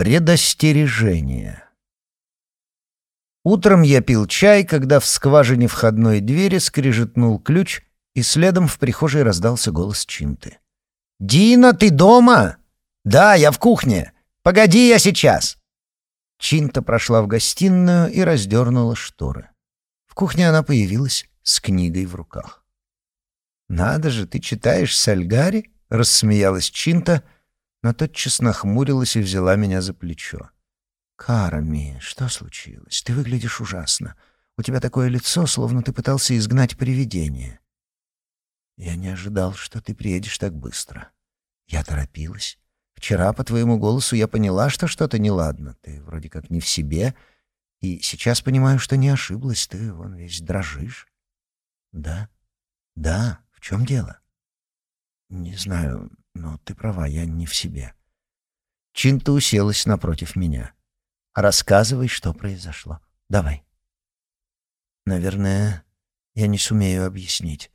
Предостережение. Утром я пил чай, когда в скважине входной двери скрижетнул ключ, и следом в прихожей раздался голос Чинты. «Дина, ты дома?» «Да, я в кухне. Погоди, я сейчас». Чинта прошла в гостиную и раздернула шторы. В кухне она появилась с книгой в руках. «Надо же, ты читаешь Сальгари?» — рассмеялась Чинта, но тотчас нахмурилась и взяла меня за плечо. «Карами, что случилось? Ты выглядишь ужасно. У тебя такое лицо, словно ты пытался изгнать привидение». «Я не ожидал, что ты приедешь так быстро. Я торопилась. Вчера по твоему голосу я поняла, что что-то неладно. Ты вроде как не в себе, и сейчас понимаю, что не ошиблась. Ты вон весь дрожишь. Да? Да. В чем дело? Не знаю, но ты права, я не в себе. Чинта уселась напротив меня. Рассказывай, что произошло. Давай. Наверное, я не сумею объяснить.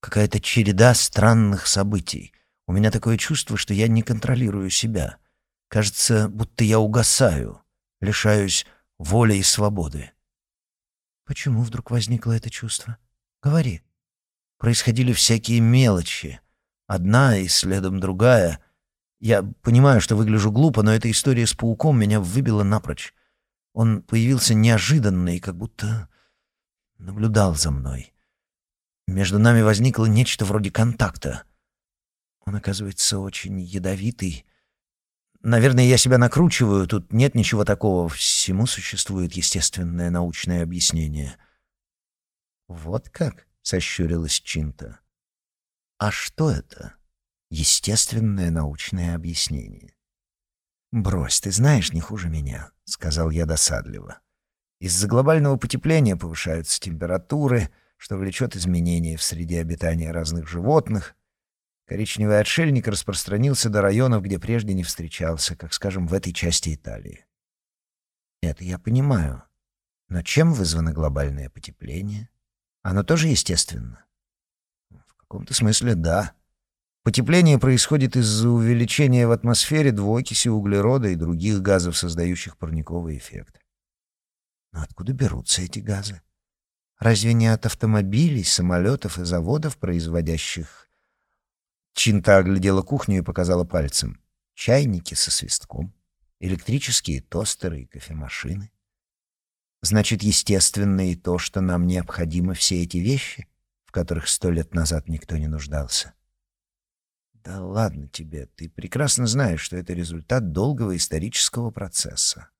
Какая-то череда странных событий. У меня такое чувство, что я не контролирую себя. Кажется, будто я угасаю, лишаюсь воли и свободы. Почему вдруг возникло это чувство? Говори. Происходили всякие мелочи. Одна и следом другая. Я понимаю, что выгляжу глупо, но эта история с пауком меня выбила напрочь. Он появился неожиданно и как будто наблюдал за мной. Между нами возникло нечто вроде контакта. Он, оказывается, очень ядовитый. Наверное, я себя накручиваю, тут нет ничего такого. Всему существует естественное научное объяснение. Вот как? сощурилась Чинта. А что это? Естественное научное объяснение. Брось, ты знаешь не хуже меня, сказал я досадливо. Из-за глобального потепления повышаются температуры, что влечет изменения в среде обитания разных животных, Коричневый отшельник распространился до районов, где прежде не встречался, как, скажем, в этой части Италии. Это я понимаю. Но чем вызвано глобальное потепление? Оно тоже естественно? Каком-то смысле да. Потепление происходит из-за увеличения в атмосфере двуокиси углерода и других газов, создающих парниковый эффект. Но откуда берутся эти газы? Разве не от автомобилей, самолетов и заводов, производящих Чинта оглядела кухню и показала пальцем. Чайники со свистком, электрические тостеры и кофемашины. Значит, естественно и то, что нам необходимо все эти вещи, в которых сто лет назад никто не нуждался. Да ладно тебе, ты прекрасно знаешь, что это результат долгого исторического процесса.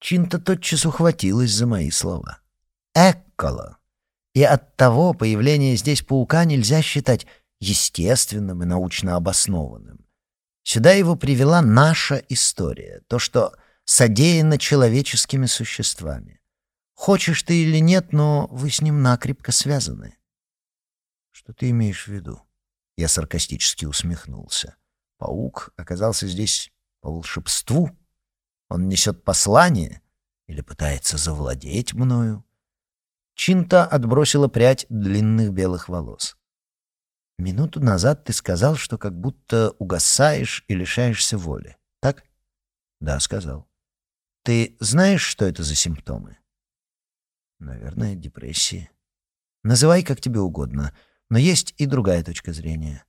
Чинта тотчас ухватилась за мои слова. Эккола. И оттого появление здесь паука нельзя считать естественным и научно обоснованным. Сюда его привела наша история, то, что содеяно человеческими существами. Хочешь ты или нет, но вы с ним накрепко связаны. Что ты имеешь в виду? Я саркастически усмехнулся. Паук оказался здесь по волшебству? Он несет послание или пытается завладеть мною? Чинта отбросила прядь длинных белых волос. Минуту назад ты сказал, что как будто угасаешь и лишаешься воли. Так? Да, сказал. Ты знаешь, что это за симптомы? Наверное, депрессия. Называй как тебе угодно, но есть и другая точка зрения.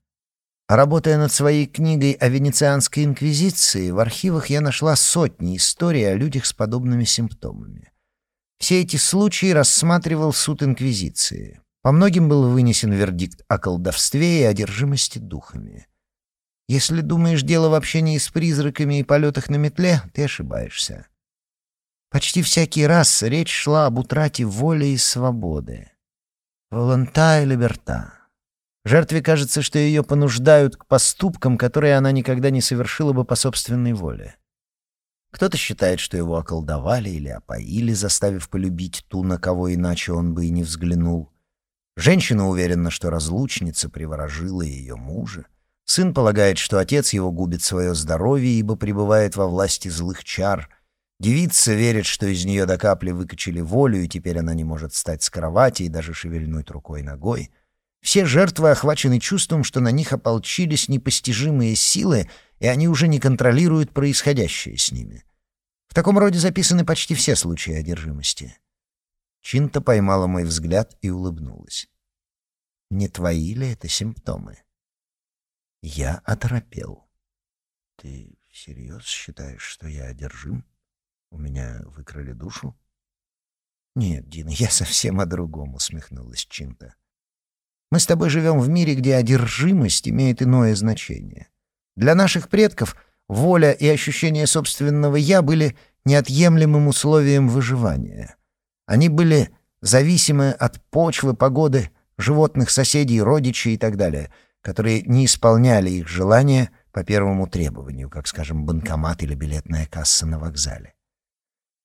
Работая над своей книгой о Венецианской инквизиции, в архивах я нашла сотни историй о людях с подобными симптомами. Все эти случаи рассматривал суд инквизиции. По многим был вынесен вердикт о колдовстве и одержимости духами. Если думаешь, дело в общении с призраками и полетах на метле, ты ошибаешься. Почти всякий раз речь шла об утрате воли и свободы. Волонта и либерта. Жертве кажется, что ее понуждают к поступкам, которые она никогда не совершила бы по собственной воле. Кто-то считает, что его околдовали или опоили, заставив полюбить ту, на кого иначе он бы и не взглянул. Женщина уверена, что разлучница приворожила ее мужа. Сын полагает, что отец его губит свое здоровье, ибо пребывает во власти злых чар. Девица верит, что из нее до капли выкачали волю, и теперь она не может встать с кровати и даже шевельнуть рукой-ногой. Все жертвы охвачены чувством, что на них ополчились непостижимые силы, и они уже не контролируют происходящее с ними. В таком роде записаны почти все случаи одержимости. Чинта поймала мой взгляд и улыбнулась. «Не твои ли это симптомы?» Я оторопел. «Ты всерьез считаешь, что я одержим? У меня выкрали душу?» «Нет, Дина, я совсем о другом», — усмехнулась Чинта. «Мы с тобой живем в мире, где одержимость имеет иное значение. Для наших предков воля и ощущение собственного «я» были неотъемлемым условием выживания. Они были зависимы от почвы, погоды, животных, соседей, родичей и так далее, которые не исполняли их желания по первому требованию, как, скажем, банкомат или билетная касса на вокзале.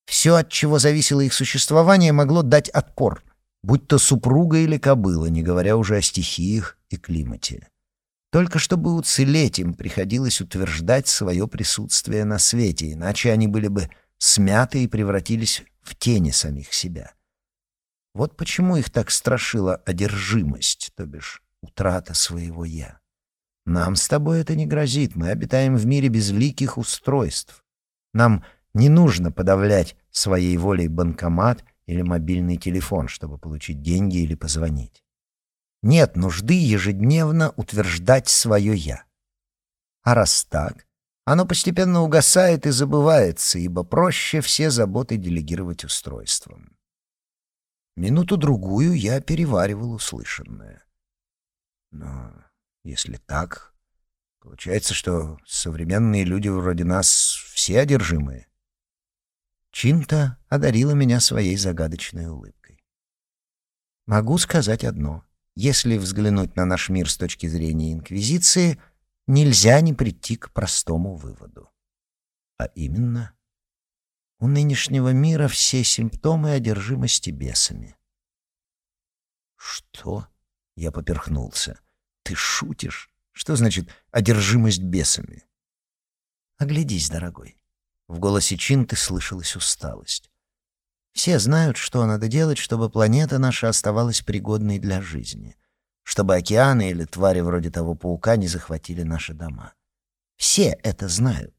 Все, от чего зависело их существование, могло дать отпор, будь то супруга или кобыла, не говоря уже о стихиях и климате. Только чтобы уцелеть, им приходилось утверждать свое присутствие на свете, иначе они были бы смяты и превратились в тени самих себя. Вот почему их так страшила одержимость, то бишь утрата своего «я». Нам с тобой это не грозит, мы обитаем в мире безликих устройств. Нам не нужно подавлять своей волей банкомат или мобильный телефон, чтобы получить деньги или позвонить. Нет нужды ежедневно утверждать свое «я». А раз так, оно постепенно угасает и забывается, ибо проще все заботы делегировать устройством. Минуту-другую я переваривал услышанное. Но если так, получается, что современные люди вроде нас все одержимые. Чинта одарила меня своей загадочной улыбкой. Могу сказать одно. Если взглянуть на наш мир с точки зрения Инквизиции, нельзя не прийти к простому выводу. А именно, у нынешнего мира все симптомы одержимости бесами. «Что?» — я поперхнулся. «Ты шутишь? Что значит одержимость бесами?» «Оглядись, дорогой. В голосе Чинты слышалась усталость. Все знают, что надо делать, чтобы планета наша оставалась пригодной для жизни, чтобы океаны или твари вроде того паука не захватили наши дома. Все это знают.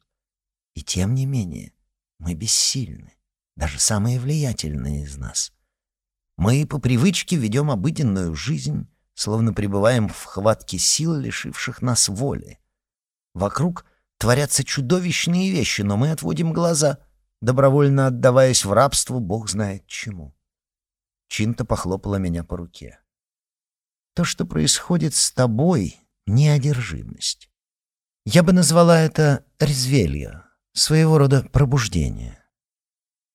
И тем не менее, мы бессильны, даже самые влиятельные из нас. Мы по привычке ведем обыденную жизнь, словно пребываем в хватке сил, лишивших нас воли. Вокруг — Творятся чудовищные вещи, но мы отводим глаза, добровольно отдаваясь в рабство, бог знает чему. Чинта похлопала меня по руке. То, что происходит с тобой, — неодержимость. Я бы назвала это резвелье, своего рода пробуждение.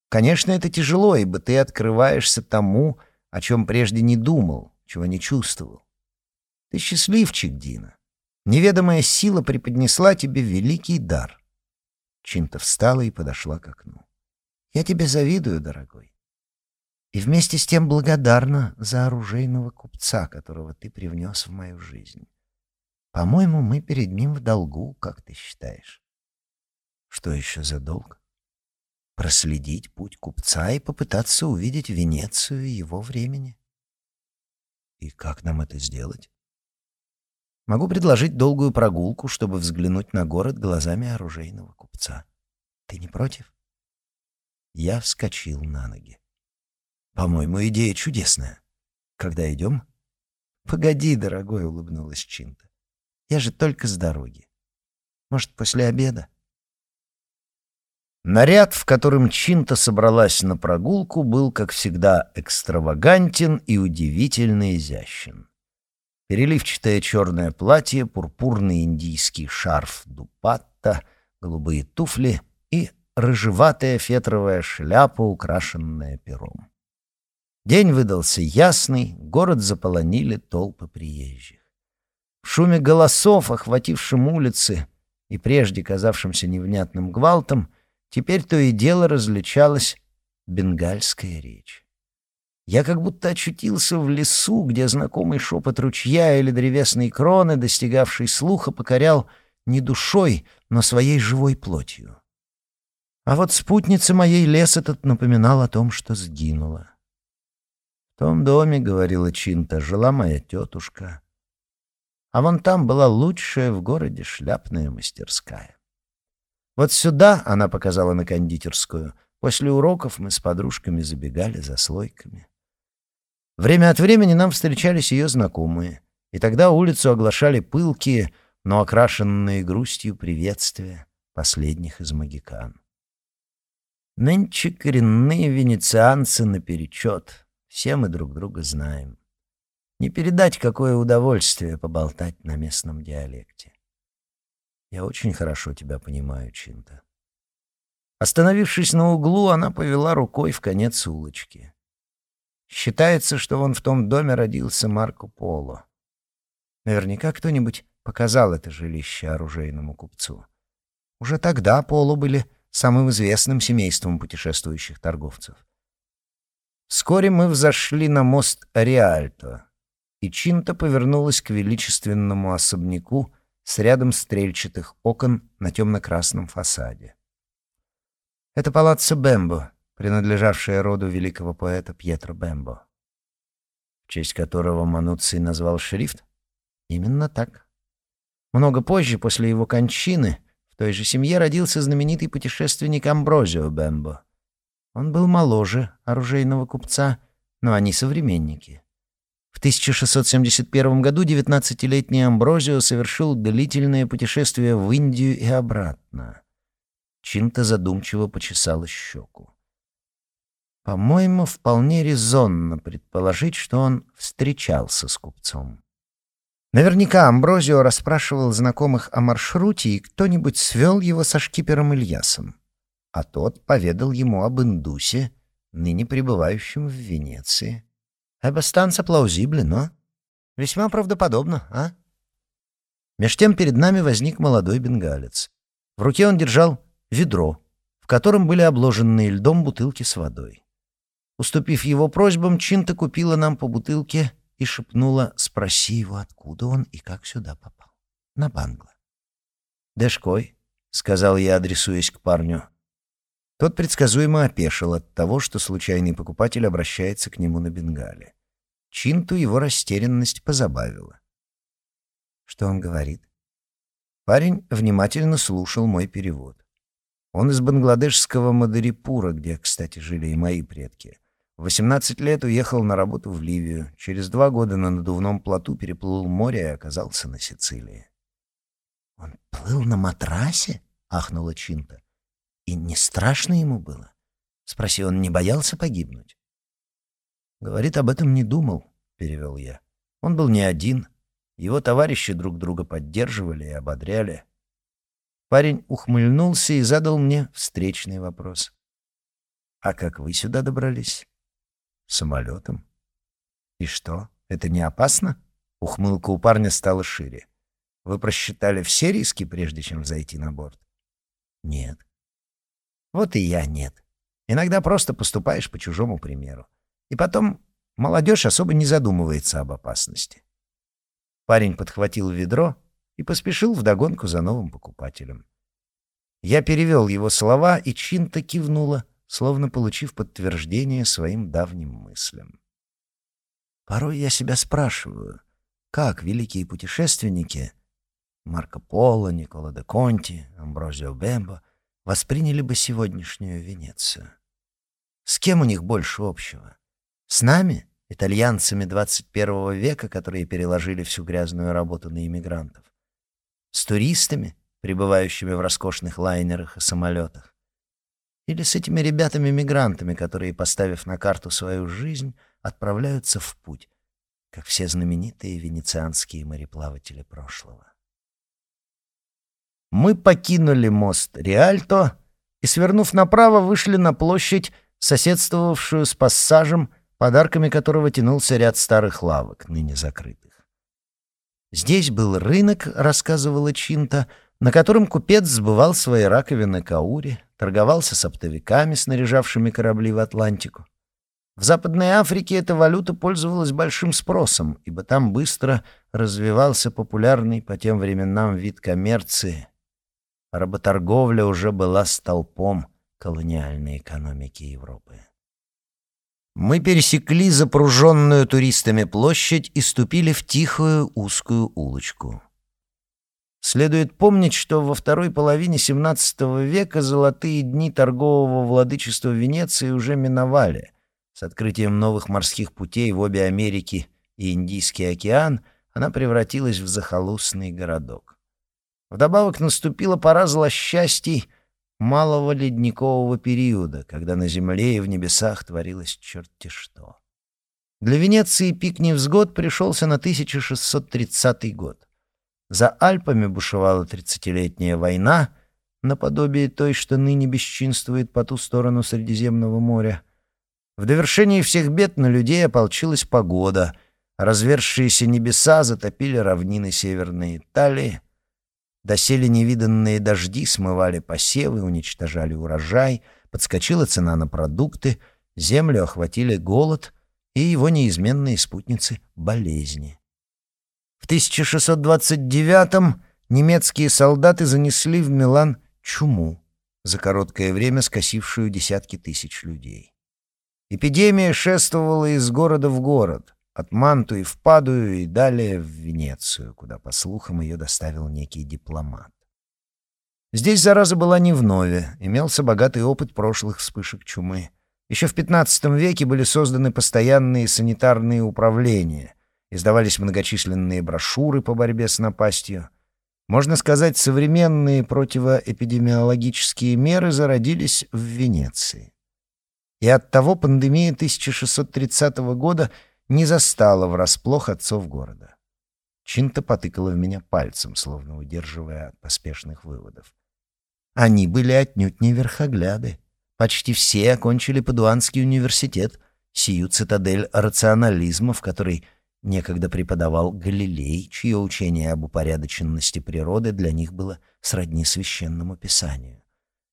Конечно, это тяжело, ибо ты открываешься тому, о чем прежде не думал, чего не чувствовал. Ты счастливчик, Дина. Неведомая сила преподнесла тебе великий дар. Чинта встала и подошла к окну. Я тебе завидую, дорогой. И вместе с тем благодарна за оружейного купца, которого ты привнес в мою жизнь. По-моему, мы перед ним в долгу, как ты считаешь. Что еще за долг? Проследить путь купца и попытаться увидеть Венецию его времени. И как нам это сделать? Могу предложить долгую прогулку, чтобы взглянуть на город глазами оружейного купца. Ты не против? Я вскочил на ноги. По-моему, идея чудесная. Когда идем? Погоди, дорогой, улыбнулась Чинта. Я же только с дороги. Может, после обеда? Наряд, в котором Чинта собралась на прогулку, был, как всегда, экстравагантен и удивительно изящен переливчатое черное платье, пурпурный индийский шарф дупатта, голубые туфли и рыжеватая фетровая шляпа, украшенная пером. День выдался ясный, город заполонили толпы приезжих. В шуме голосов, охватившем улицы и прежде казавшимся невнятным гвалтом, теперь то и дело различалась бенгальская речь. Я как будто очутился в лесу, где знакомый шепот ручья или древесной кроны, достигавший слуха, покорял не душой, но своей живой плотью. А вот спутница моей лес этот напоминал о том, что сгинула. «В том доме, — говорила Чинта, — жила моя тетушка. а вон там была лучшая в городе шляпная мастерская. Вот сюда она показала на кондитерскую. После уроков мы с подружками забегали за слойками. Время от времени нам встречались ее знакомые, и тогда улицу оглашали пылкие, но окрашенные грустью приветствия последних из магикан. Нынче коренные венецианцы наперечет, все мы друг друга знаем. Не передать, какое удовольствие поболтать на местном диалекте. Я очень хорошо тебя понимаю, Чинта. Остановившись на углу, она повела рукой в конец улочки. Считается, что вон в том доме родился Марко Поло. Наверняка кто-нибудь показал это жилище оружейному купцу. Уже тогда Поло были самым известным семейством путешествующих торговцев. Вскоре мы взошли на мост Ариальто, и Чинта повернулась к величественному особняку с рядом стрельчатых окон на темно-красном фасаде. Это палаццо Бембо, принадлежавшее роду великого поэта Пьетро Бембо, в честь которого Мануций назвал шрифт? Именно так. Много позже, после его кончины, в той же семье родился знаменитый путешественник Амброзио Бембо. Он был моложе оружейного купца, но они современники. В 1671 году 19-летний Амброзио совершил длительное путешествие в Индию и обратно. Чинта задумчиво почесала щеку. По-моему, вполне резонно предположить, что он встречался с купцом. Наверняка Амброзио расспрашивал знакомых о маршруте, и кто-нибудь свел его со шкипером Ильясом. А тот поведал ему об Индусе, ныне пребывающем в Венеции. «Абастанца плаузибле, но весьма правдоподобно, а?» Меж тем перед нами возник молодой бенгалец. В руке он держал ведро, в котором были обложенные льдом бутылки с водой. Уступив его просьбам, Чинта купила нам по бутылке и шепнула «Спроси его, откуда он и как сюда попал». На Бангла. «Дэшкой», — сказал я, адресуясь к парню. Тот предсказуемо опешил от того, что случайный покупатель обращается к нему на бенгале. Чинту его растерянность позабавила. Что он говорит? Парень внимательно слушал мой перевод. Он из бангладешского Мадарипура, где, кстати, жили и мои предки. В 18 лет уехал на работу в Ливию. Через два года на надувном плоту переплыл море и оказался на Сицилии. «Он плыл на матрасе?» — ахнула Чинта. «И не страшно ему было?» — спросил он, не боялся погибнуть. «Говорит, об этом не думал», — перевел я. «Он был не один. Его товарищи друг друга поддерживали и ободряли». Парень ухмыльнулся и задал мне встречный вопрос. «А как вы сюда добрались?» Самолетом? И что, это не опасно? Ухмылка у парня стала шире. Вы просчитали все риски, прежде чем зайти на борт? Нет. Вот и я нет. Иногда просто поступаешь по чужому примеру. И потом молодежь особо не задумывается об опасности. Парень подхватил ведро и поспешил вдогонку за новым покупателем. Я перевел его слова, и Чинта кивнула, словно получив подтверждение своим давним мыслям. Порой я себя спрашиваю, как великие путешественники Марко Поло, Никола де Конти, Амброзио Бембо восприняли бы сегодняшнюю Венецию. С кем у них больше общего? С нами, итальянцами 21 века, которые переложили всю грязную работу на иммигрантов? С туристами, пребывающими в роскошных лайнерах и самолетах? Или с этими ребятами-мигрантами, которые, поставив на карту свою жизнь, отправляются в путь, как все знаменитые венецианские мореплаватели прошлого. Мы покинули мост Риальто и, свернув направо, вышли на площадь, соседствовавшую с пассажем, подарками которого тянулся ряд старых лавок, ныне закрытых. Здесь был рынок, рассказывала Чинта, на котором купец сбывал свои раковины каури, торговался с оптовиками, снаряжавшими корабли в Атлантику. В Западной Африке эта валюта пользовалась большим спросом, ибо там быстро развивался популярный по тем временам вид коммерции. Работорговля уже была столпом колониальной экономики Европы. Мы пересекли запруженную туристами площадь и ступили в тихую узкую улочку. Следует помнить, что во второй половине XVII века золотые дни торгового владычества Венеции уже миновали. С открытием новых морских путей в обе Америки и Индийский океан она превратилась в захолустный городок. Вдобавок наступила пора злосчастий малого ледникового периода, когда на земле и в небесах творилось черти что. Для Венеции пик невзгод пришелся на 1630 год. За Альпами бушевала тридцатилетняя война, наподобие той, что ныне бесчинствует по ту сторону Средиземного моря. В довершении всех бед на людей ополчилась погода, развершиеся небеса затопили равнины Северной Италии, Доселе невиданные дожди смывали посевы, уничтожали урожай, подскочила цена на продукты, землю охватили голод и его неизменные спутницы — болезни. В 1629-м немецкие солдаты занесли в Милан чуму, за короткое время скосившую десятки тысяч людей. Эпидемия шествовала из города в город, от Мантуи в Падую и далее в Венецию, куда, по слухам, ее доставил некий дипломат. Здесь зараза была не вновь, имелся богатый опыт прошлых вспышек чумы. Еще в XV веке были созданы постоянные санитарные управления, издавались многочисленные брошюры по борьбе с напастью. Можно сказать, современные противоэпидемиологические меры зародились в Венеции. И оттого пандемия 1630 года — не застала врасплох отцов города. Чинта потыкала в меня пальцем, словно удерживая от поспешных выводов. Они были отнюдь не верхогляды. Почти все окончили Падуанский университет, сию цитадель рационализма, в которой некогда преподавал Галилей, чье учение об упорядоченности природы для них было сродни священному писанию.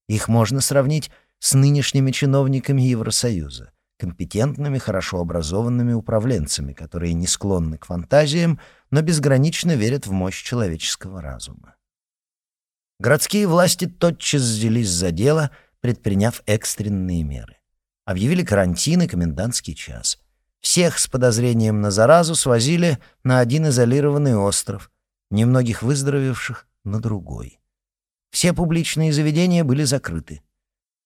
Их можно сравнить с нынешними чиновниками Евросоюза компетентными, хорошо образованными управленцами, которые не склонны к фантазиям, но безгранично верят в мощь человеческого разума. Городские власти тотчас взялись за дело, предприняв экстренные меры. Объявили карантин и комендантский час. Всех с подозрением на заразу свозили на один изолированный остров, немногих выздоровевших — на другой. Все публичные заведения были закрыты.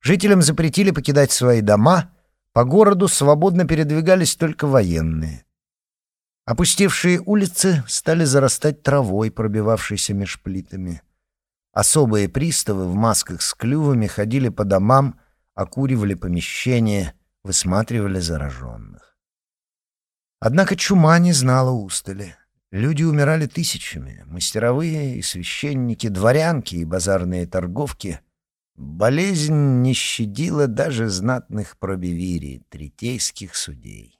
Жителям запретили покидать свои дома — по городу свободно передвигались только военные. Опустевшие улицы стали зарастать травой, пробивавшейся меж плитами. Особые приставы в масках с клювами ходили по домам, окуривали помещения, высматривали зараженных. Однако чума не знала устали. Люди умирали тысячами, мастеровые и священники, дворянки и базарные торговки — Болезнь не щадила даже знатных пробивирий, третейских судей.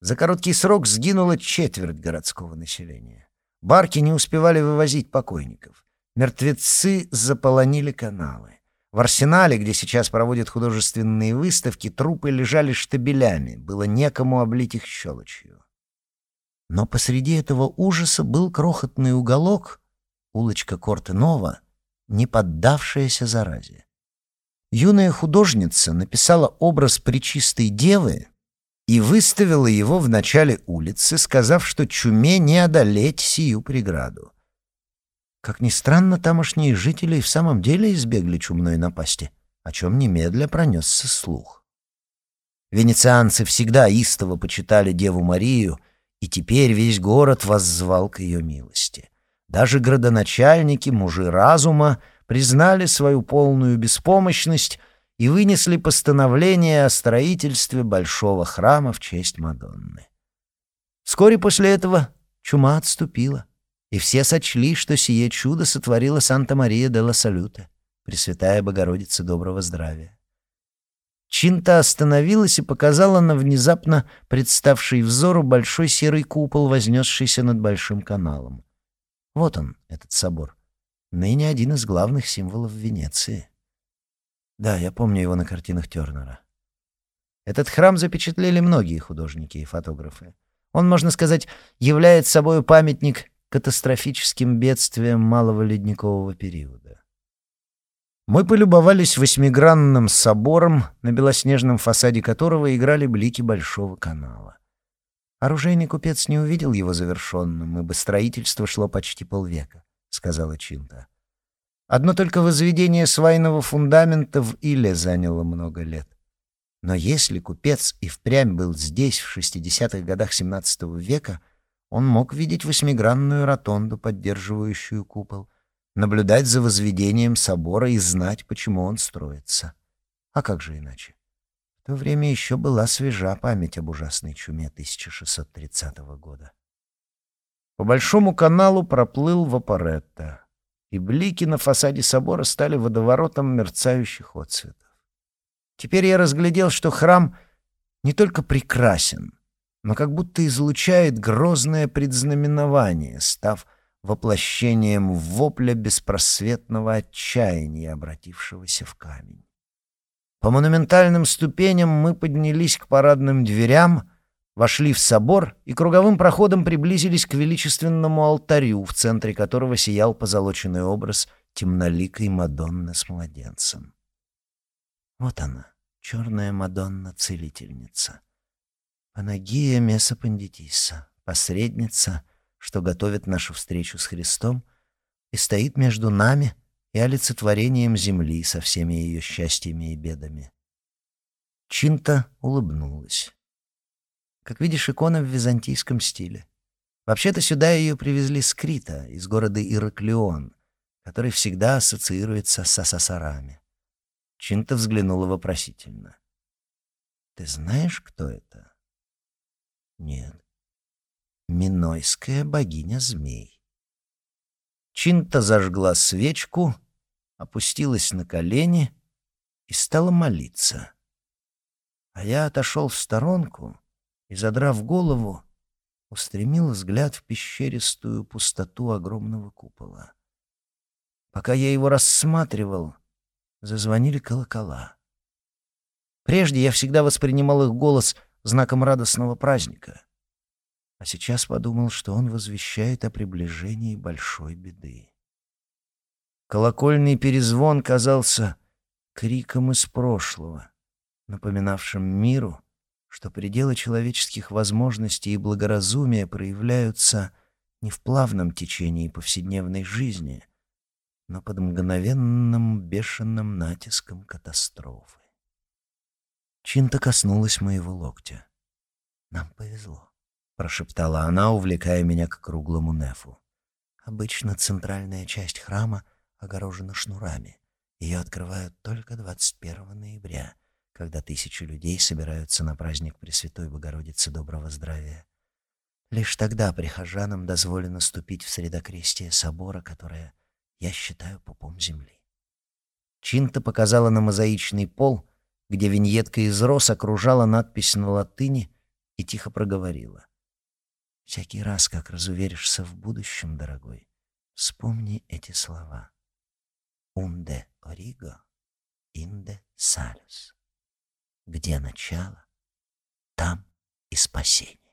За короткий срок сгинула четверть городского населения. Барки не успевали вывозить покойников. Мертвецы заполонили каналы. В арсенале, где сейчас проводят художественные выставки, трупы лежали штабелями, было некому облить их щелочью. Но посреди этого ужаса был крохотный уголок, улочка Корте-Нова, не поддавшаяся заразе. Юная художница написала образ Пречистой Девы и выставила его в начале улицы, сказав, что чуме не одолеть сию преграду. Как ни странно, тамошние жители в самом деле избегли чумной напасти, о чем немедля пронесся слух. Венецианцы всегда истово почитали Деву Марию, и теперь весь город воззвал к ее милости. Даже градоначальники, мужи разума, признали свою полную беспомощность и вынесли постановление о строительстве большого храма в честь Мадонны. Вскоре после этого чума отступила, и все сочли, что сие чудо сотворила Санта-Мария де ла Салюта, Пресвятая Богородица Доброго Здравия. Чинта остановилась и показала на внезапно представший взору большой серый купол, вознесшийся над большим каналом. Вот он, этот собор. Ныне один из главных символов Венеции. Да, я помню его на картинах Тернера. Этот храм запечатлели многие художники и фотографы. Он, можно сказать, является собой памятник катастрофическим бедствиям малого ледникового периода. Мы полюбовались восьмигранным собором, на белоснежном фасаде которого играли блики Большого канала. Оружейный купец не увидел его завершенным, ибо строительство шло почти полвека, — сказала Чинта. Одно только возведение свайного фундамента в Иле заняло много лет. Но если купец и впрямь был здесь в 60-х годах XVII века, он мог видеть восьмигранную ротонду, поддерживающую купол, наблюдать за возведением собора и знать, почему он строится. А как же иначе? В то время еще была свежа память об ужасной чуме 1630 года. По Большому каналу проплыл Вапоретто, и блики на фасаде собора стали водоворотом мерцающих отцветов. Теперь я разглядел, что храм не только прекрасен, но как будто излучает грозное предзнаменование, став воплощением вопля беспросветного отчаяния, обратившегося в камень. По монументальным ступеням мы поднялись к парадным дверям, вошли в собор и круговым проходом приблизились к величественному алтарю, в центре которого сиял позолоченный образ темноликой Мадонны с младенцем. Вот она, черная Мадонна-целительница. Панагия Меса Пандитиса, посредница — что готовит нашу встречу с Христом и стоит между нами и олицетворением земли со всеми ее счастьями и бедами. Чинта улыбнулась. Как видишь, икона в византийском стиле. Вообще-то сюда ее привезли с Крита, из города Ираклион, который всегда ассоциируется с асасарами. Чинта взглянула вопросительно. «Ты знаешь, кто это?» «Нет». Минойская богиня змей. Чинта зажгла свечку, опустилась на колени и стала молиться. А я отошел в сторонку и, задрав голову, устремил взгляд в пещеристую пустоту огромного купола. Пока я его рассматривал, зазвонили колокола. Прежде я всегда воспринимал их голос знаком радостного праздника а сейчас подумал, что он возвещает о приближении большой беды. Колокольный перезвон казался криком из прошлого, напоминавшим миру, что пределы человеческих возможностей и благоразумия проявляются не в плавном течении повседневной жизни, но под мгновенным бешеным натиском катастрофы. Чинта коснулась моего локтя. Нам повезло. — прошептала она, увлекая меня к круглому нефу. «Обычно центральная часть храма огорожена шнурами. Ее открывают только 21 ноября, когда тысячи людей собираются на праздник Пресвятой Богородицы Доброго Здравия. Лишь тогда прихожанам дозволено ступить в средокрестие собора, которое я считаю пупом земли. Чинта показала на мозаичный пол, где виньетка из роз окружала надпись на латыни и тихо проговорила. Всякий раз, как разуверишься в будущем, дорогой, вспомни эти слова. «Унде ориго, инде салюс». Где начало, там и спасение.